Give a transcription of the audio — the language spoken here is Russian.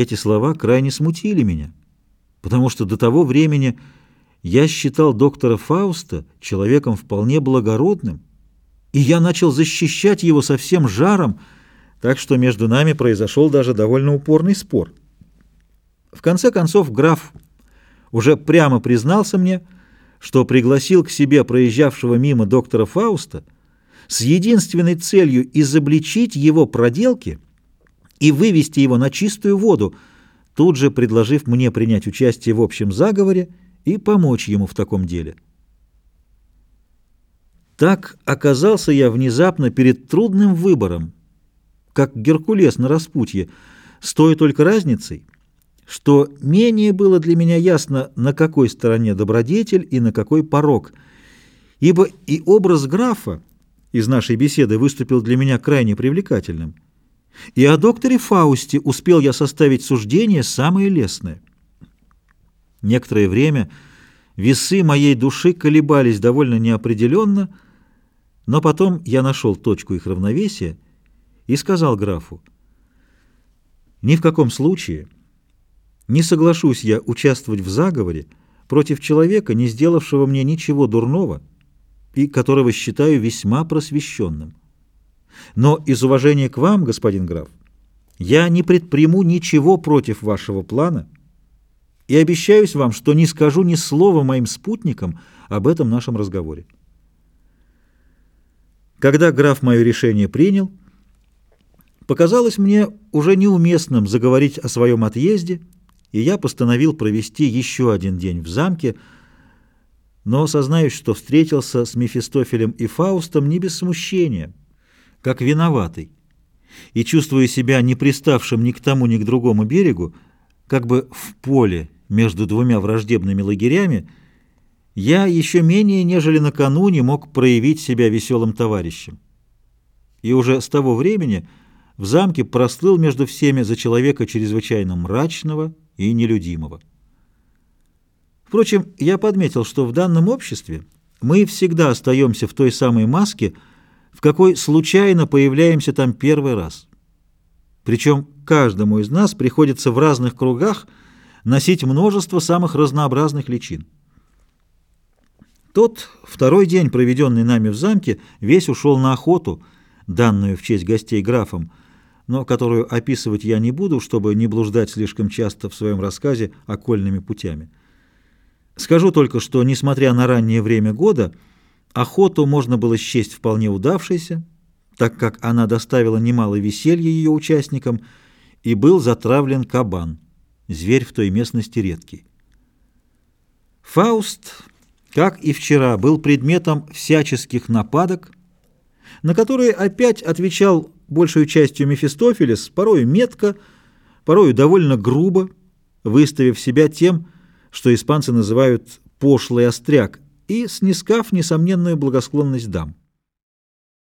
Эти слова крайне смутили меня, потому что до того времени я считал доктора Фауста человеком вполне благородным, и я начал защищать его со всем жаром, так что между нами произошел даже довольно упорный спор. В конце концов граф уже прямо признался мне, что пригласил к себе проезжавшего мимо доктора Фауста с единственной целью изобличить его проделки и вывести его на чистую воду, тут же предложив мне принять участие в общем заговоре и помочь ему в таком деле. Так оказался я внезапно перед трудным выбором, как Геркулес на распутье, с той только разницей, что менее было для меня ясно, на какой стороне добродетель и на какой порог, ибо и образ графа из нашей беседы выступил для меня крайне привлекательным, и о докторе Фаусте успел я составить суждение самое лестное. Некоторое время весы моей души колебались довольно неопределенно, но потом я нашел точку их равновесия и сказал графу, «Ни в каком случае...» Не соглашусь я участвовать в заговоре против человека, не сделавшего мне ничего дурного и которого считаю весьма просвещенным. Но из уважения к вам, господин граф, я не предприму ничего против вашего плана и обещаюсь вам, что не скажу ни слова моим спутникам об этом нашем разговоре. Когда граф мое решение принял, показалось мне уже неуместным заговорить о своем отъезде, и я постановил провести еще один день в замке, но сознаюсь, что встретился с Мефистофелем и Фаустом не без смущения, как виноватый, и, чувствуя себя не приставшим ни к тому, ни к другому берегу, как бы в поле между двумя враждебными лагерями, я еще менее, нежели накануне, мог проявить себя веселым товарищем. И уже с того времени в замке прослыл между всеми за человека чрезвычайно мрачного, и нелюдимого. Впрочем, я подметил, что в данном обществе мы всегда остаемся в той самой маске, в какой случайно появляемся там первый раз. Причем каждому из нас приходится в разных кругах носить множество самых разнообразных личин. Тот второй день, проведенный нами в замке, весь ушел на охоту, данную в честь гостей графом, но которую описывать я не буду, чтобы не блуждать слишком часто в своем рассказе окольными путями. Скажу только, что, несмотря на раннее время года, охоту можно было счесть вполне удавшейся, так как она доставила немало веселья ее участникам, и был затравлен кабан, зверь в той местности редкий. Фауст, как и вчера, был предметом всяческих нападок, на которые опять отвечал большую частью Мефистофелес, порою метко, порою довольно грубо, выставив себя тем, что испанцы называют «пошлый остряк», и снискав несомненную благосклонность дам.